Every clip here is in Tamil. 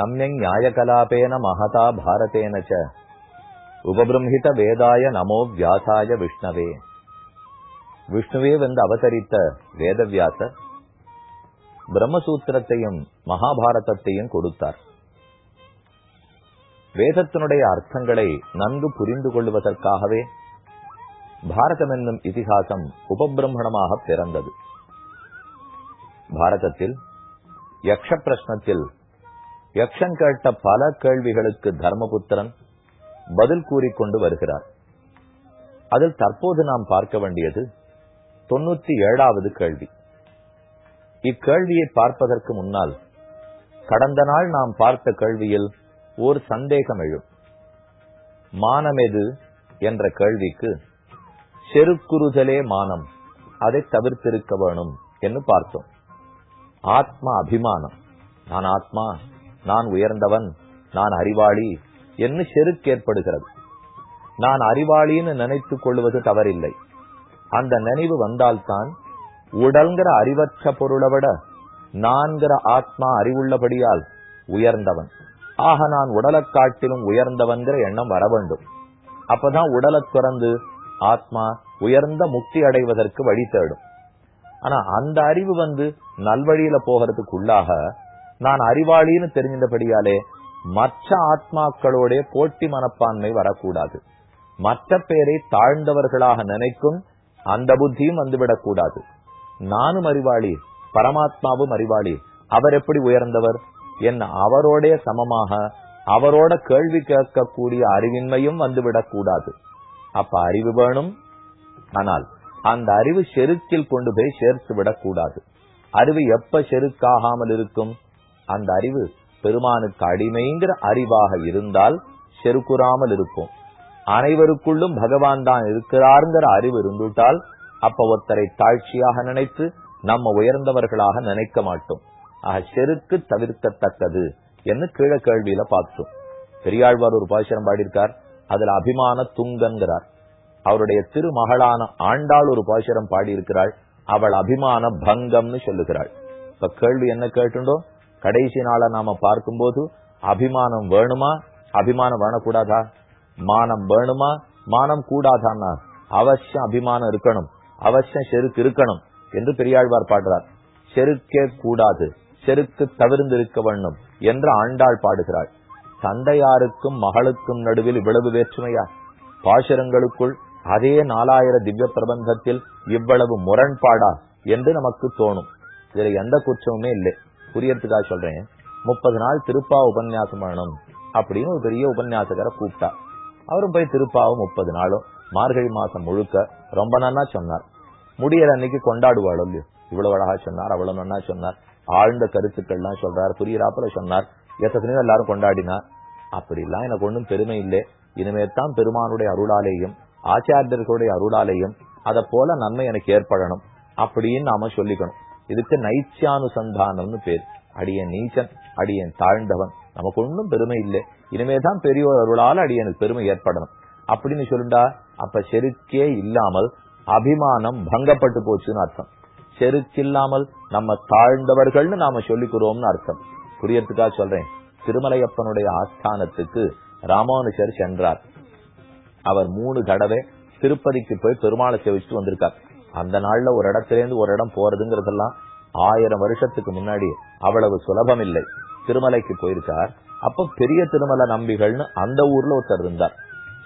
சமயங் நியாயகலாபேன மகதா பாரதேன ச உபபிரம்ஹித வேதாய நமோ வியாசாய விஷ்ணவே விஷ்ணுவே வந்து அவதரித்த வேதவியாசர் பிரம்மசூத்திரத்தையும் மகாபாரதத்தையும் கொடுத்தார். வேதத்தினுடைய அர்த்தங்களை நன்கு புரிந்து கொள்வதற்காகவே பாரதம் என்னும் இதிகாசம் உபபிரம்மணமாக பிறந்தது. பாரதத்தில் யக்ஷ பிரஷ்னத்தில் யக்ஷன் கேட்ட பல கேள்விகளுக்கு தர்மபுத்திரன் பதில் கூறிக்கொண்டு வருகிறார். அதில் தற்போது நாம் பார்க்க வேண்டியது தொண்ணூத்தி ஏழாவது கேள்வி. இக்கேள்வியை பார்ப்பதற்கு முன்னால் கடந்த நாள் நாம் பார்த்த கேள்வியில் ஓர் சந்தேகம் எழும். மானமெது என்ற கேள்விக்கு செருக்குறுதலே மானம் அதை தவிர்த்திருக்க வேணும் என்று பார்த்தோம். ஆத்மா அபிமானம். நான் ஆத்மா நான் உயர்ந்தவன் நான் அறிவாளி என்று செருக்கு ஏற்படுகிறது நான் அறிவாளின்னு நினைத்துக் கொள்வது தவறில்லை. அந்த நினைவு வந்தால்தான் உடல்கிற அறிவற்ற பொருளை விட நான்கிற ஆத்மா அறிவுள்ளபடியால் உயர்ந்தவன். ஆக நான் உடலை காட்டிலும் உயர்ந்தவன்கிற எண்ணம் வர வேண்டும். அப்பதான் உடலை துறந்து ஆத்மா உயர்ந்த முக்தி அடைவதற்கு வழி தேடும். ஆனா அந்த அறிவு வந்து நல்வழியில போகிறதுக்குள்ளாக நான் அறிவாளின்னு தெரிஞ்சபடியாலே மற்ற ஆத்மாக்களோடைய போட்டி மனப்பான்மை வரக்கூடாது. மற்ற பேரை தாழ்ந்தவர்களாக நினைக்கும் அந்த புத்தியும் வந்துவிடக்கூடாது. நானும் அறிவாளி பரமாத்மாவும் அறிவாளி அவர் எப்படி உயர்ந்தவர் என்ன அவரோடைய சமமாக அவரோட கேள்வி கேட்கக்கூடிய அறிவின்மையும் வந்துவிடக்கூடாது. அப்ப அறிவு வேணும். ஆனால் அந்த அறிவு செருக்கில் கொண்டு போய் சேர்த்து விடக்கூடாது அறிவு எப்ப செருக்காகாமல் இருக்கும்? அந்த அறிவு பெருமானுக்கு அடிமைங்கிற அறிவாக இருந்தால் செருக்குறாமல் இருக்கும். அனைவருக்குள்ளும் பகவான் தான் இருக்கிறார்ங்கிற அறிவு இருந்துட்டால் அப்ப ஒருத்தரை தாழ்ச்சியாக நினைத்து நம்ம உயர்ந்தவர்களாக நினைக்க மாட்டோம். ஆக செருக்கு தவிர்க்கத்தக்கது என்று கீழ கேள்வியில பார்த்தோம். பெரியாழ்வார் ஒரு பாசுரம் பாடியிருக்கார். அதுல அபிமான துங்கன்கிறார். அவருடைய திருமகளான ஆண்டாள் ஒரு பாசுரம் பாடியிருக்கிறாள். அவள் அபிமான பங்கம்னு சொல்லுகிறாள். இப்ப கேள்வி என்ன கேட்டுண்டோ கடைசி நாளை நாம பார்க்கும்போது அபிமானம் வேணுமா? அபிமானம் வேணக்கூடாதா? மானம் வேணுமா? மானம் கூடாதான்னா அவசியம் அபிமானம் இருக்கணும். அவசியம் செருக்கு இருக்கணும் என்று பெரியாழ்வார் பாடுறார். செருக்கே கூடாது. செருக்கு தவிர்ந்து இருக்க வேண்டும் என்று ஆண்டாள் பாடுகிறாள். தந்தையாருக்கும் மகளுக்கும் நடுவில் இவ்வளவு வேற்றுமையா? பாசுரங்களுக்குள் அதே நாலாயிர திவ்ய பிரபந்தத்தில் இவ்வளவு முரண்பாடா என்று நமக்கு தோணும். இதுல எந்த குற்றமுமே இல்லை. புரியறதுக்காக சொல்றேன். முப்பது நாள் திருப்பா உபன்யாசம் பண்ணணும் அப்படின்னு ஒரு பெரிய உபன்யாசகரை கூப்பிட்டா. அவரும் போய் திருப்பாவும் முப்பது நாளும். மார்கழி மாசம் முழுக்க ரொம்ப நன்னா சொன்னார். முடியற அன்னைக்கு கொண்டாடுவாள் இல்லையோ. இவ்வளவு அழகா சொன்னார் அவ்வளவு நன்னா சொன்னார். ஆழ்ந்த கருத்துக்கள்லாம் சொல்றார் புரியுறாப்புல சொன்னார். எத்தனையோ எல்லாரும் கொண்டாடினார். அப்படிலாம் எனக்கு ஒன்றும் பெருமை இல்லை. இனிமே தான் பெருமானுடைய அருளாலேயும் ஆச்சாரியர்களுடைய அருளாலேயும் அத போல நன்மை எனக்கு ஏற்படணும் அப்படின்னு நாம சொல்லிக்கணும். இதுக்கு நைச்சியானுசந்தானம்னு பேர். அடியன் நீச்சன் அடியன் தாழ்ந்தவன். நமக்கு ஒன்றும் பெருமை இல்லை. இனிமேதான் பெரியோர் அருளால் அடியனுக்கு பெருமை ஏற்படணும். அப்படின்னு சொல்லுண்டா அப்ப செருக்கே இல்லாமல் அபிமானம் பங்கப்பட்டு போச்சுன்னு அர்த்தம். செருக்கில்லாமல் நம்ம தாழ்ந்தவர்கள்னு நாம சொல்லிக்கிறோம்னு அர்த்தம். புரியறதுக்காக சொல்றேன். திருமலையப்பனுடைய ஆஸ்தானத்துக்கு ராமானுஜர் சென்றார். அவர் மூணு தடவை திருப்பதிக்கு போய் பெருமாளை சேவிச்சுட்டு வந்திருக்கார். அந்த நாள்ல ஒரு இடத்துல இருந்து ஒரு இடம் போறதுங்கிறதெல்லாம் ஆயிரம் வருஷத்துக்கு முன்னாடி அவ்வளவு சுலபம் இல்லை திருமலைக்கு போயிருக்கார். அப்ப பெரிய திருமலை நம்பிகள்னு அந்த ஊர்ல ஒருத்தர் இருந்தார்.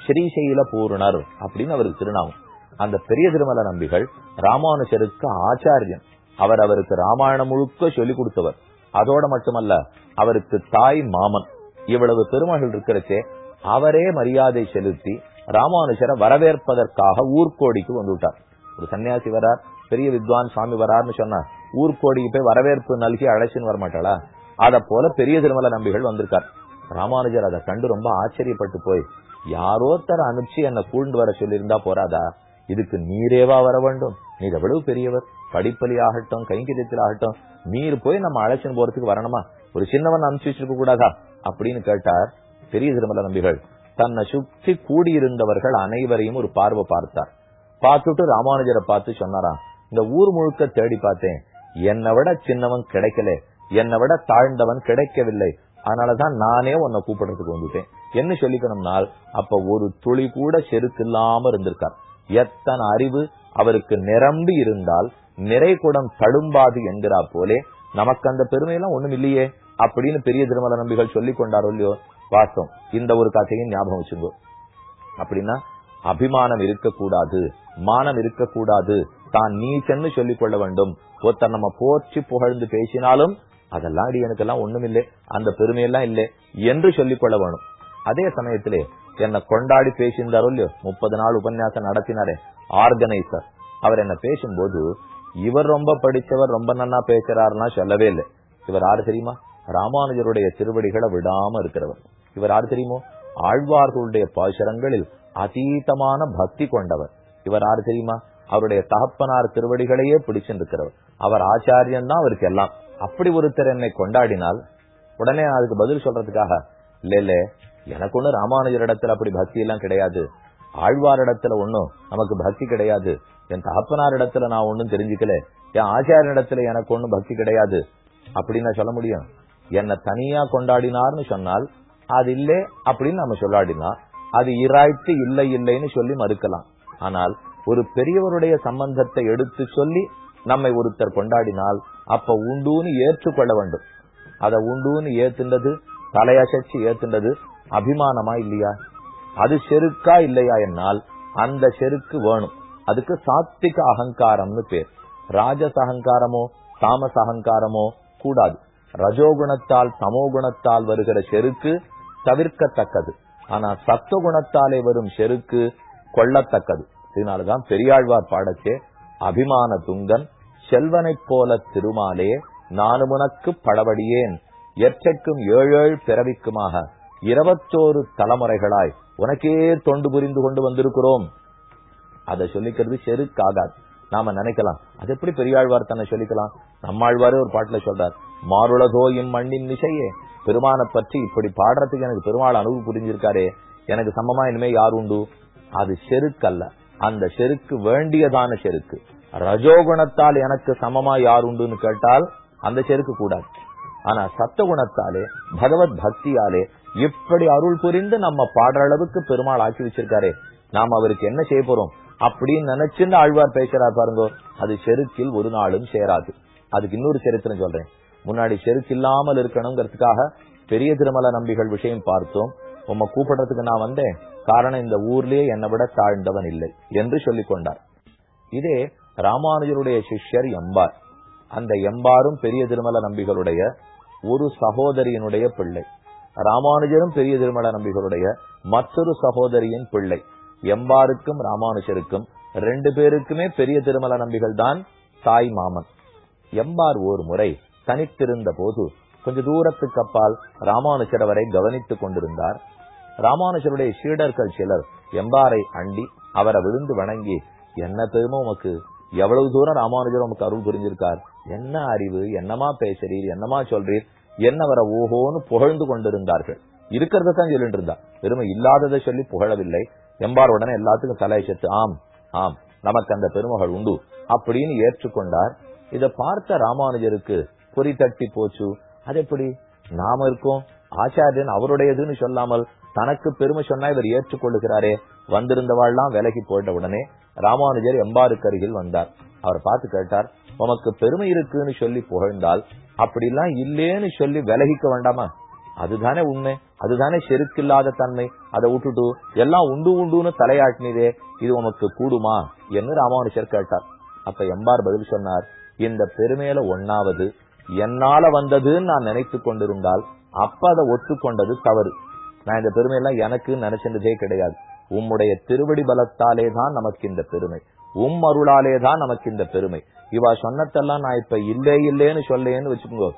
ஸ்ரீசைல பூரணர் அப்படின்னு அவருக்கு திருநாமம். அந்த பெரிய திருமல நம்பிகள் ராமானுஜருக்கு ஆச்சாரியன். அவர் அவருக்கு ராமாயணம் முழுக்க சொல்லிக் கொடுத்தவர். அதோட மட்டுமல்ல அவருக்கு தாய் மாமன். இவ்வளவு பெருமகள் இருக்கிறச்சே அவரே மரியாதை செலுத்தி ராமானுஜரை வரவேற்பதற்காக ஊர்கோடிக்கு வந்துவிட்டார் ஒரு சன்னியாசி வரார் பெரிய வித்வான் சுவாமி வரார்னு சொன்னார் ஊர்கோடிக்கு போய் வரவேற்பு நல்கி அழைச்சின்னு வரமாட்டாளா? அத போல பெரிய திருமல நம்பிகள் வந்திருக்கார். ராமானுஜர் அதை கண்டு ரொம்ப ஆச்சரியப்பட்டு போய் யாரோத்தர அனுப்பிச்சு என்ன கூண்டு வர சொல்லியிருந்தா போறாதா? இதுக்கு நீரேவா வர வேண்டும்? நீர் எவ்வளவு பெரியவர்? படிப்பலி ஆகட்டும் கைங்கரியத்தில் ஆகட்டும் நீர் போய் நம்ம அழைச்சின்னு போறதுக்கு வரணுமா? ஒரு சின்னவன் அனுப்பிச்சு வச்சிருக்க கூடாதா? அப்படின்னு கேட்டார் பெரிய திருமல நம்பிகள். தன்னை சுற்றி கூடியிருந்தவர்கள் அனைவரையும் ஒரு பார்வை பார்த்தார். பார்த்துட்டு ராமானுஜரை பார்த்து சொன்னாராம் இந்த ஊர் முழுக்க தேடி பார்த்தேன். என்னை விட சின்னவன் கிடைக்கல. என்னை விட தாழ்ந்தவன் கிடைக்கவில்லை. அதனாலதான் நானே உன்னை கூப்பிடுறதுக்கு வந்துட்டேன். என்ன சொல்லிக்கணும்னால் அப்ப ஒரு துளி கூட செருக்கு இல்லாம இருந்திருக்கார். எத்தனை அறிவு அவருக்கு நிரம்பி இருந்தால் நிறை குடம் தடும்பாது என்கிறா போலே நமக்கு அந்த பெருமையெல்லாம் ஒண்ணும் இல்லையே அப்படின்னு பெரிய திருமல நம்பிகள் சொல்லி கொண்டாரோ இல்லையோ வாசம். இந்த ஒரு கதையும் ஞாபகம் வச்சுங்கோ அப்படின்னா அபிமானம் இருக்கக்கூடாது. மானம் இருக்கக்கூடாது. தான் நீச்சன்னு சொல்லிக் கொள்ள வேண்டும். ஒருத்தர் நம்ம போற்றி புகழ்ந்து பேசினாலும் அதெல்லாம் அடி எனக்கெல்லாம் ஒண்ணும் இல்லை அந்த பெருமையெல்லாம் இல்லை என்று சொல்லிக் கொள்ள வேணும். அதே சமயத்திலே என்ன கொண்டாடி பேசியிருந்தாரோ இல்லையோ முப்பது நாள் உபன்யாசம் நடத்தினாரே ஆர்கனைசர். அவர் என்ன பேசும்போது இவர் ரொம்ப படிச்சவர் ரொம்ப நன்னா பேசுறாருன்னா சொல்லவே இல்லை. இவர் யாரு தெரியுமா? ராமானுஜருடைய திருவடிகளை விடாம இருக்கிறவர். இவர் யாரு தெரியுமோ? ஆழ்வார்களுடைய பாசுரங்களில் அதீதமான பக்தி கொண்டவர். இவர் யாரு தெரியுமா? அவருடைய தகப்பனார் திருவடிகளையே பிடிச்சிருக்கிறவர். அவர் ஆச்சாரியன் தான் அவருக்கு எல்லாம். அப்படி ஒருத்தர் என்னை கொண்டாடினால் உடனே அதுக்கு பதில் சொல்றதுக்காக இல்ல இல்ல எனக்கு ஒண்ணு ராமானுஜர் இடத்துல அப்படி பக்தி எல்லாம் கிடையாது. ஆழ்வார் இடத்துல ஒண்ணும் நமக்கு பக்தி கிடையாது. என் தகப்பனார் இடத்துல நான் ஒன்னும் தெரிஞ்சுக்கல. என் ஆச்சாரிய இடத்துல எனக்கு ஒண்ணும் பக்தி கிடையாது. அப்படின்னு நான் சொல்ல முடியும். என்னை தனியா கொண்டாடினார்னு சொன்னால் அது இல்லை அப்படின்னு நம்ம சொல்லாடினா அது இராய்த்து இல்லை இல்லைன்னு சொல்லி மறுக்கலாம். ஆனால் ஒரு பெரியவருடைய சம்பந்தத்தை எடுத்து சொல்லி நம்மை ஒருத்தர் கொண்டாடினால் அப்ப உண்டுன்னு ஏற்றுக்கொள்ள வேண்டும். அத உண்டூன்னு ஏத்துண்டது தலையசைச்சு ஏத்துண்டது அபிமானமா இல்லையா? அது செருக்கா இல்லையா என்னால் அந்த செருக்கு வேணும். அதுக்கு சாத்விக அகங்காரம்னு பேர். ராஜச அகங்காரமோ தாமச அகங்காரமோ கூடாது. ரஜோகுணத்தால் சமோகுணத்தால் வருகிற செருக்கு தவிர்க்கத்தக்கது. ஆனா சத்துவகுணத்தாலே வரும் செருக்கு கொள்ளத்தக்கது. இதனாலதான் பெரியாழ்வார் பாடச்சே அபிமான துங்கன் செல்வனைப் போல திருமாலே நானுமுனக்கு படவடியேன் எற்றைக்கும் ஏழேழ் பிறவிக்குமாக இருபத்தோரு தலைமுறைகளாய் உனக்கே தொண்டு புரிந்து கொண்டு வந்திருக்கிறோம். அதை சொல்லிக்கிறது செருக்காகாது. நாம நினைக்கலாம் அது எப்படி பெரியாழ்வார் தன்னை சொல்லிக்கலாம்? நம்மாழ்வாரே ஒரு பாட்டுல சொல்றார் மாருளதோ மண்ணின் நிசையே பெருமானை பற்றி இப்படி பாடுறதுக்கு எனக்கு பெருமாள் அனுபவ புரிஞ்சிருக்காரே எனக்கு சமமா இனிமே யார் உண்டு? அது செருக்கல்ல. அந்த செருக்கு வேண்டியதான செருக்கு. ரஜோகுணத்தால் எனக்கு சமமா யார் உண்டுன்னு கேட்டால் அந்த செருக்கு கூடாது. ஆனா சத்தகுணத்தாலே பகவத் பக்தியாலே இப்படி அருள் புரிந்து நம்ம பாடுற அளவுக்கு பெருமாள் ஆக்கி வச்சிருக்காரே நாம் அவருக்கு என்ன செய்ய போறோம்? அப்படின்னு நினைச்சுன்னு ஆழ்வார் பேசுறார் பாருங்க அது செருக்கில் ஒரு நாளும் சேராது. அதுக்கு இன்னொரு சரித்திரம் சொல்றேன். முன்னாடி செருக்கு இல்லாமல் இருக்கணுங்கிறதுக்காக பெரிய திருமல நம்பிகள் விஷயம் பார்த்தோம். உம்மை கூப்பிடுறதுக்கு நான் வந்தேன். காரணம் இந்த ஊர்லயே என்னை விட தாழ்ந்தவன் இல்லை என்று சொல்லிக் கொண்டார். இதே ராமானுஜருடைய சிஷ்யர் எம்பார். அந்த எம்பாரும் பெரிய திருமல நம்பிகளுடைய ஒரு சகோதரியினுடைய பிள்ளை. ராமானுஜரும் பெரிய திருமல நம்பிகளுடைய மற்றொரு சகோதரியின் பிள்ளை. எம்பாருக்கும் ராமானுஜருக்கும் ரெண்டு பேருக்குமே பெரிய திருமல நம்பிகள் தான் தாய் மாமன். எம்பார் ஒரு முறை தனித்திருந்த போது கொஞ்ச தூரத்துக்கு அப்பால் ராமானுஜர் அவரை கவனித்துக் கொண்டிருந்தார். ராமானுஜருடைய சீடர்கள் சிலர் எம்பாரை அண்டி அவரை விழுந்து வணங்கி என்ன பெருமை உமக்கு? எவ்வளவு தூரம் ராமானுஜர் உமக்கு அருள் புரிஞ்சிருக்கார்? என்ன அறிவு? என்னமா பேசுறீர்? என்னமா சொல்றீர்? என்ன வர ஓஹோன்னு புகழ்ந்து கொண்டிருந்தார்கள். இருக்கிறத தான் சொல்லிட்டு இருந்தா. பெருமை இல்லாததை சொல்லி புகழவில்லை. எம்பார் உடனே எல்லாத்துக்கும் தலையச்சத்து ஆம் ஆம் நமக்கு அந்த பெருமகள் உண்டு அப்படின்னு ஏற்றுக்கொண்டார். இத பார்த்த ராமானுஜருக்கு பொறி தட்டி போச்சு. அது எப்படி? நாம இருக்கோம். ஆச்சாரியன் அவருடையதுன்னு சொல்லாமல் தனக்கு பெருமை சொன்னா இவர் ஏற்றுக்கொள்ளுகிறாரே. வந்திருந்தவாள்லாம் விலகி போயிட்ட உடனே ராமானுஜர் எம்பாருக்கு அருகில் வந்தார். அவர் பார்த்து கேட்டார் உமக்கு பெருமை இருக்குன்னு சொல்லி புகழ்ந்தால் அப்படிலாம் இல்லேன்னு சொல்லி விலகிக்க வேண்டாமா? அதுதானே உண்மை அதுதானே செருக்கில்லாத தன்மை. அதை விட்டுட்டு எல்லாம் உண்டு உண்டுன்னு தலையாட்டினதே இது உமக்கு கூடுமா? என்று ராமானுஜர் கேட்டார். அப்ப எம்பார் பதில் சொன்னார் இந்த பெருமையில ஒன்னாவது என்னால வந்ததுன்னு நான் நினைத்து கொண்டிருந்தால் அப்ப அதை ஒத்துக்கொண்டது தவறு. நான் இந்த பெருமை எல்லாம் எனக்கு நினைச்சதே கிடையாது. உம்முடைய திருவடி பலத்தாலே தான் நமக்கு இந்த பெருமை. உம் அருளாலே தான் நமக்கு இந்த பெருமை. இவா சொன்னதெல்லாம் நான் இப்ப இல்லே இல்லேன்னு சொல்லேன்னு வச்சுக்கோங்க.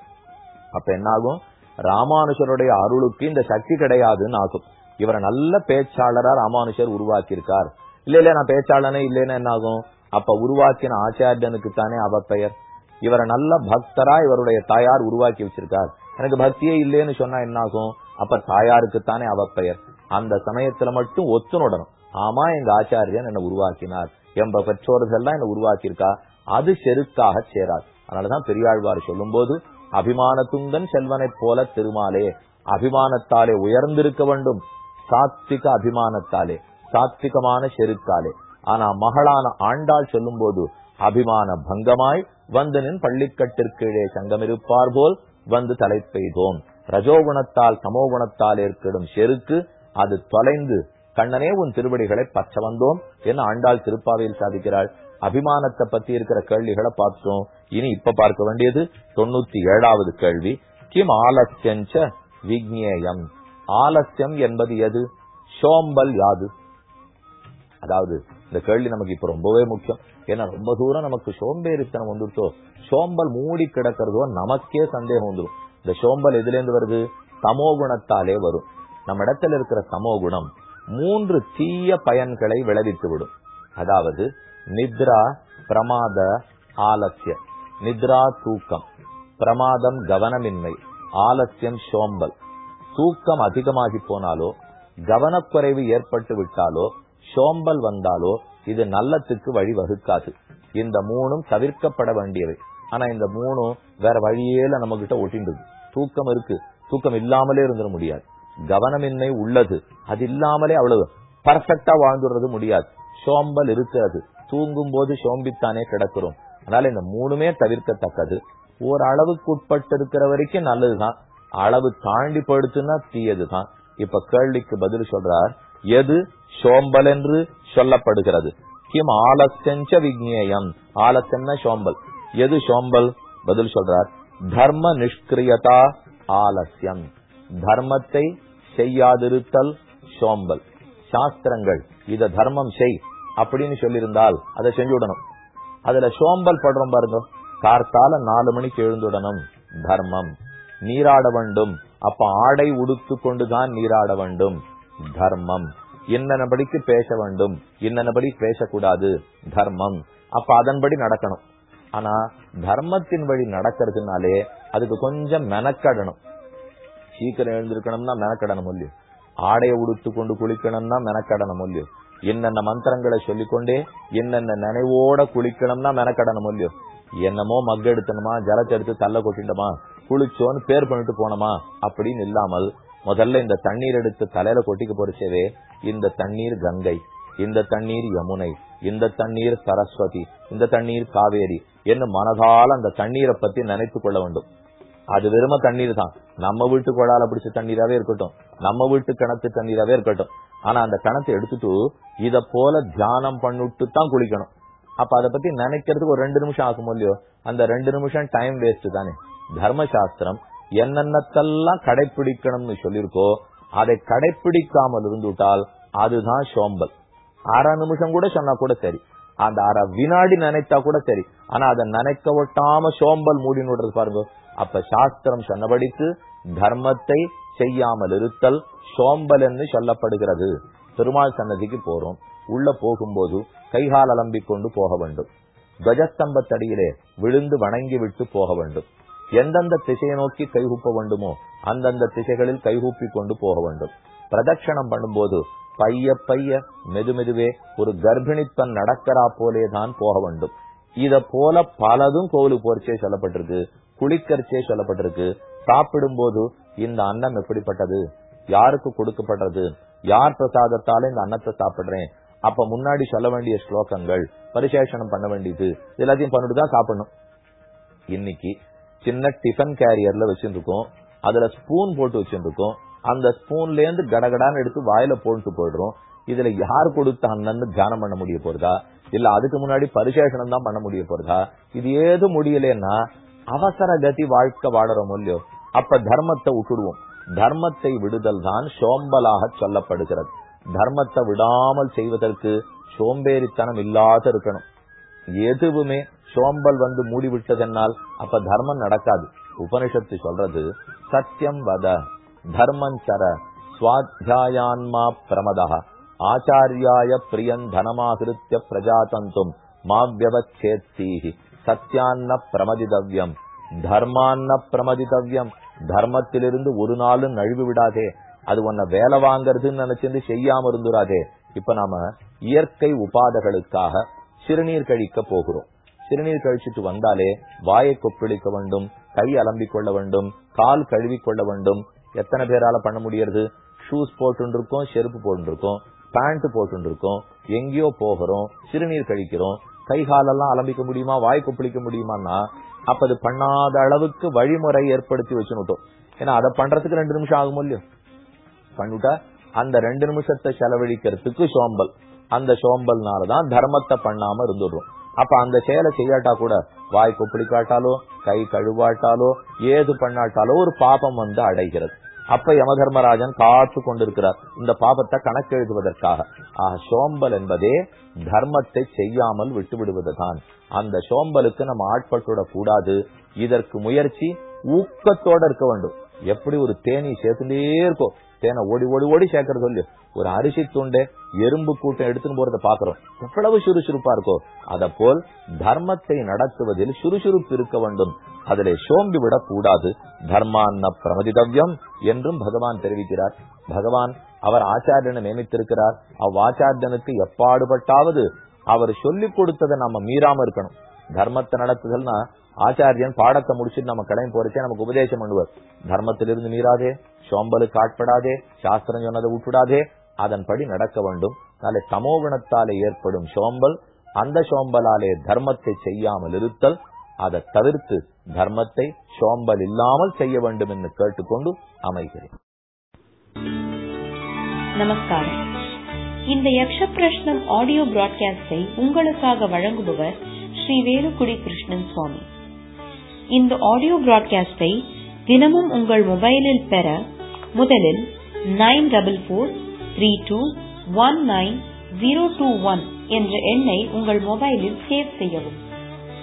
அப்ப என்னாகும்? ராமானுஜருடைய அருளுக்கு இந்த சக்தி கிடையாதுன்னு ஆகும். இவரை நல்ல பேச்சாளரா ராமானுஷர் உருவாக்கியிருக்கார். இல்ல இல்ல நான் பேச்சாளனே இல்லைன்னு என்ன ஆகும் அப்ப உருவாக்கின ஆச்சாரியனுக்கு தானே அவ பெயர். இவரை நல்ல பக்தரா இவருடைய தாயார் உருவாக்கி வச்சிருக்கார். எனக்கு பக்தியே இல்லைன்னு சொன்னா என்ன ஆகும் அப்ப தாயாருக்குத்தானே அவ பெயர். அந்த சமயத்துல மட்டும் ஒத்துணுடணும் ஆமா எங்க ஆச்சாரியன் என்ன உருவாக்கினார். எம்ப பெற்றோர்கள் எல்லாம் என்ன உருவாக்கியிருக்கா? அது செருக்காக சேராது அதனாலதான் பெரியாழ்வார் சொல்லும் போது அபிமான துங்கன் செல்வனைப் போல திருமாலே அபிமானத்தாலே உயர்ந்திருக்க வேண்டும். சாத்விக அபிமானத்தாலே சாத்விகமான செருக்காலே. ஆனா மகளான ஆண்டாள் சொல்லும் போது அபிமான பங்கமாய் வந்தனின் பள்ளிக்கட்டிற்கீழே சங்கமிருப்பார் போல் வந்து தலை பெய்தோம் ரஜோகுணத்தால் சமோகுணத்தால் ஏற்படும் செருக்கு அது தொலைந்து கண்ணனே உன் திருவடிகளை பச்ச வந்தோம். என ஆண்டாள் திருப்பாவையில் சாதிக்கிறாள். அபிமானத்தை பத்தி இருக்கிற கேள்விகளை பார்த்தோம். இனி இப்ப பார்க்க வேண்டியது தொண்ணூத்தி ஏழாவது கேள்வி. கிம் ஆலஸ்யஞ்ச விக்னேயம் ஆலஸ்யம் என்பது எது? சோம்பல் யாது? அதாவது இந்த கேள்வி நமக்கு இப்ப ரொம்பவே முக்கியம். ஏன்னா ரொம்ப தூரம் நமக்கு சோம்பேறித்தனம் வந்துட்டோ சோம்பல் மூடி கிடக்கிறதோ நமக்கே சந்தேகம் வந்துடும் இந்த சோம்பல் எதுல இருந்து வருது? சமோ குணத்தாலே வரும். நம்ம இடத்துல இருக்கிற சமோ குணம் மூன்று தீய பயன்களை விளைவித்து விடும். அதாவது நித்ரா பிரமாத ஆலசிய நித்ரா தூக்கம். பிரமாதம் கவனமின்மை. ஆலசியம் சோம்பல். தூக்கம் அதிகமாகி போனாலோ கவனக்குறைவு ஏற்பட்டு விட்டாலோ சோம்பல் வந்தாலோ இது நல்லத்துக்கு வழி வகுக்காது இந்த மூணும் தவிர்க்கப்பட வேண்டியவை. ஆனா இந்த மூணும் வேற வழியேல நம்ம கிட்ட ஒட்டிண்டுது தூக்கம் இருக்கு. தூக்கம் இல்லாமலே இருந்துட முடியாது. கவனமின்மை உள்ளது. அது இல்லாமலே அவ்வளவு. பர்ஃபெக்டா வாழ்ந்துடுறது முடியாது. சோம்பல் இருக்கிறது தூங்கும் போது சோம்பித்தானே கிடக்கிறோம். அதனால இந்த மூணுமே தவிர்க்கத்தக்கது. ஒரு அளவுக்கு உட்பட்டு இருக்கிற வரைக்கும் நல்லதுதான். அளவு தாண்டி படுத்துனா தீயதுதான். இப்ப கேள்விக்கு பதில் சொல்றார். எது? சோம்பல் என்று சொல்லப்படுகிறது. கிம் ஆலசெஞ்ச விக்னேயம் ஆலசென்ன சோம்பல். எது சோம்பல்? பதில் சொல்றார். தர்ம நிஷ்கிரியதா ஆலசியம் தர்மத்தை செய்யாதிருத்தல் சோம்பல். சாஸ்திரங்கள் இத தர்மம் செய் அப்படின்னு சொல்லியிருந்தால் அதை செஞ்சு விடணும் அதுல சோம்பல் படுறோம் பாருங்க. கார்த்தால நாலு மணிக்கு எழுந்துடணும். தர்மம். நீராட வேண்டும். அப்ப ஆடை உடுத்து கொண்டுதான் நீராட வேண்டும். தர்மம். என்னென்னபடிக்கு பேச வேண்டும்? என்னென்னபடி பேசக்கூடாது? தர்மம். அப்ப அதன்படி நடக்கணும். ஆனா தர்மத்தின் வழி நடக்கிறதுனாலே அதுக்கு கொஞ்சம் மெனக்கடணும். சீக்கிரம் எழுந்திருக்கணும்னா மெனக்கடணும் இல்லையோ ஆடைய உடுத்து கொண்டு குளிக்கணும்னா மெனக்கடணும் இல்லையோ என்னென்ன மந்திரங்களை சொல்லிக்கொண்டே என்னென்ன நினைவோட குளிக்கணும்னா மெனக்கடணும் இல்லையோ என்னமோ மக் எடுத்தணுமா ஜலத்தெடுத்து தள்ள கொட்டிட்டோமா குளிச்சோன்னு பேர் பண்ணிட்டு போனோமா அப்படின்னு இல்லாமல் முதல்ல இந்த தண்ணீர் எடுத்து தலையில கொட்டிக்க போறச்சேவே இந்த தண்ணீர் கங்கை. இந்த தண்ணீர் யமுனை இந்த தண்ணீர் சரஸ்வதி இந்த தண்ணீர் காவேரி என்று மனதால் அந்த தண்ணீரை பத்தி நினைத்து கொள்ள வேண்டும். அது வெறும தண்ணீர் தான். நம்ம வீட்டு குழால பிடிச்ச தண்ணீராவே இருக்கட்டும். நம்ம வீட்டு கிணத்து தண்ணீராவே இருக்கட்டும். ஆனா அந்த கணத்தை எடுத்துட்டு இத போல தியானம் பண்ணிட்டு தான் குளிக்கணும். அப்ப அதை பத்தி நினைக்கிறதுக்கு ஒரு ரெண்டு நிமிஷம் ஆகும் இல்லையோ? அந்த ரெண்டு நிமிஷம் டைம் வேஸ்ட் தானே. தர்மசாஸ்திரம் என்னென்னத்தெல்லாம் கடைபிடிக்கணும்னு சொல்லியிருக்கோ அதை கடைபிடிக்காமல் இருந்துவிட்டால் அதுதான் சோம்பல். அரை நிமிஷம் கூட சொன்னா கூட சரி. அந்த அரை வினாடி நினைத்தா கூட சரி. ஆனா அதை நினைக்க ஒட்டாம சோம்பல் மூடி விடுறது பாருங்க. அப்ப சாஸ்திரம் சொன்னபடிக்கு தர்மத்தை செய்யாமல் இருத்தல் சோம்பல் என்று சொல்லப்படுகிறது. பெருமாள் சன்னதிக்கு போறோம். உள்ள போகும்போது கைகால் அலம்பிக் கொண்டு போக வேண்டும். கஜஸ்தம்பத்தடியிலே விழுந்து வணங்கி விட்டு போக வேண்டும். எந்தெந்த திசையை நோக்கி கைகூப்ப வேண்டுமோ அந்தந்த திசைகளில் கைகூப்பி கொண்டு போக வேண்டும். பிரதட்சணம் பண்ணும்போது பைய பைய மெது மெதுவே ஒரு கர்ப்பிணித்தன் நடக்கிறா போலே தான் போக வேண்டும். இத போல பலதும் கோவிலுக்கு போர்ச்சியே சொல்லப்பட்டிருக்கு குளிக்கரிச்சே சொல்லப்பட்டிருக்கு. சாப்பிடும் போது இந்த அன்னம் எப்படிப்பட்டது? யாருக்கு கொடுக்கப்பட்டது யார் பிரசாதத்தால இந்த அன்னத்தை சாப்பிடுறேன்? அப்ப முன்னாடி சொல்ல வேண்டிய ஸ்லோகங்கள் பரிசேஷனம் பண்ண வேண்டியது எல்லாத்தையும் பண்ணிட்டு தான் சாப்பிடணும். இன்னைக்கு சின்ன டிஃபன் கேரியர்ல வச்சிருக்கோம் அதுல ஸ்பூன் போட்டு வச்சிருக்கோம் அந்த ஸ்பூன்ல இருந்து கடகடான்னு எடுத்து வாயில போட்டு போயிடுறோம். இதுல யார் கொடுத்த அண்ணன்னு தியானம் பண்ண முடிய போறதா? இல்ல அதுக்கு முன்னாடி பரிசேஷனம் தான் பண்ண முடிய போறதா? இது ஏது முடியலன்னா அவசர கதி வாழ்க்கை வாழறோம் இல்லையோ? அப்ப தர்மத்தை விட்டுடுவோம் தர்மத்தை விடுதல் தான் சோம்பலாக சொல்லப்படுகிறது. தர்மத்தை விடாமல் செய்வதற்கு சோம்பேறித்தனம் இல்லாத இருக்கணும். எதுவுமே சோம்பல் வந்து மூடிவிட்டதென்னால் அப்ப தர்மம் நடக்காது. உபனிஷத்து சொல்றது சத்தியம் வத தர்மம் சர சுவாத்தியாயான்மா பிரமதா ஆச்சாரியாய பிரியன் தனமாகிருத்திய பிரஜாதந்தும் மாவியவச்சேத்தீஹி சத்தியான்ன பிரமதிதவ்யம் தர்மான்ன பிரமதிதவ்யம் தர்மத்திலிருந்து ஒரு நாளும் நழுவி விடாதே. அது உன்னை வேலை வாங்கறதுன்னு நினைச்சிருந்து செய்யாம இருந்துராதே. இப்ப நாம இயற்கை உபாதைகளுக்காக சிறுநீர் கழிக்க போகிறோம். சிறுநீர் கழிச்சிட்டு வந்தாலே வாயை கொப்பளிக்க வேண்டும் கை அலம்பிக் கொள்ள வேண்டும் கால் கழுவி கொள்ள வேண்டும் எத்தனை பேரால பண்ண முடியறது? ஷூஸ் போட்டு இருக்கோம் செருப்பு போட்டு இருக்கோம் பேண்ட் போட்டு இருக்கோம் எங்கேயோ போகிறோம் சிறுநீர் கழிக்கிறோம் கை காலெல்லாம் அலம்பிக்க முடியுமா வாய் கொப்பளிக்க முடியுமான்னா அப்ப அது பண்ணாத அளவுக்கு வழிமுறை ஏற்படுத்தி வச்சுனுட்டோம் ஏன்னா அதை பண்றதுக்கு ரெண்டு நிமிஷம் ஆகும் இல்லையோ? பண்ணிட்டா அந்த ரெண்டு நிமிஷத்தை செலவழிக்கிறதுக்கு சோம்பல். அந்த சோம்பல்னாலதான் தர்மத்தை பண்ணாம இருந்துடுறோம். அப்ப அந்த செயலை செய்யாட்டா கூட வாய் கொப்பளிக்காட்டாலோ கை கழுவாட்டாலோ ஏது பண்ணாட்டாலோ ஒரு பாபம் வந்து அடைகிறது. அப்ப யமதர்மராஜன் காத்து கொண்டிருக்கிறார். இந்த பாபத்தை கணக்கெழுதுவதற்காக. ஆக சோம்பல் என்பதே தர்மத்தை செய்யாமல் விட்டு விடுவதுதான் அந்த சோம்பலுக்கு நம்ம ஆட்பட்டுவிடக் கூடாது இதற்கு முயற்சி ஊக்கத்தோட இருக்க வேண்டும். எப்படி ஒரு தேனி சேர்த்துட்டே இருக்கும் தேனை ஓடி ஓடி ஓடி சேர்க்கறது சொல்லு. ஒரு அரிசி துண்டை எறும்பு கூட்டம் எடுத்துன்னு போறத பாக்குறோம் எவ்வளவு சுறுசுறுப்பா இருக்கோ. அத போல் தர்மத்தை நடத்துவதில் சுறுசுறுப்பு இருக்க வேண்டும். அதிலே சோம்பி விடக் கூடாது தர்மான்ன பிரமதிதவ்யம் என்றும் பகவான் தெரிவிக்கிறார். பகவான் அவர் ஆச்சாரியனை நியமித்திருக்கிறார். அவ்வாச்சாரியனுக்கு எப்பாடுபட்டாவது அவர் சொல்லிக் கொடுத்ததை நம்ம மீறாம இருக்கணும். தர்மத்தை நடத்துதல்னா ஆச்சாரியன் பாடத்தை முடிச்சுட்டு நம்ம கடையும் போறச்சே நமக்கு உபதேசம் பண்ணுவார். தர்மத்திலிருந்து மீறாதே சோம்பலுக்கு ஆட்படாதே சாஸ்திரம் சொன்னதை விட்டுடாதே அதன்படி நடக்க வேண்டும். நாளை சமோகுணத்தாலே ஏற்படும் சோம்பல் அந்த சோம்பலாலே தர்மத்தை செய்யாமல் இருத்தல் அதை தவிர்த்து தர்மத்தை சோம்பல் இல்லாமல் செய்ய வேண்டும் என்று கேட்டுக்கொண்டு அமைகிறேன். நமஸ்காரம். இந்த யக்ஷ பிரஷ்னம் ஆடியோ பிராட்காஸ்டை உங்களுக்காக வழங்குபவர் ஸ்ரீ வேலுக்குடி கிருஷ்ணன் சுவாமி. இந்த ஆடியோ பிராட்காஸ்டை தினமும் உங்கள் மொபைலில் பெற முதலில் nine double four three two one nine zero two one என்ற எண்ணை உங்கள் மொபைலில் சேவ் செய்யவும்.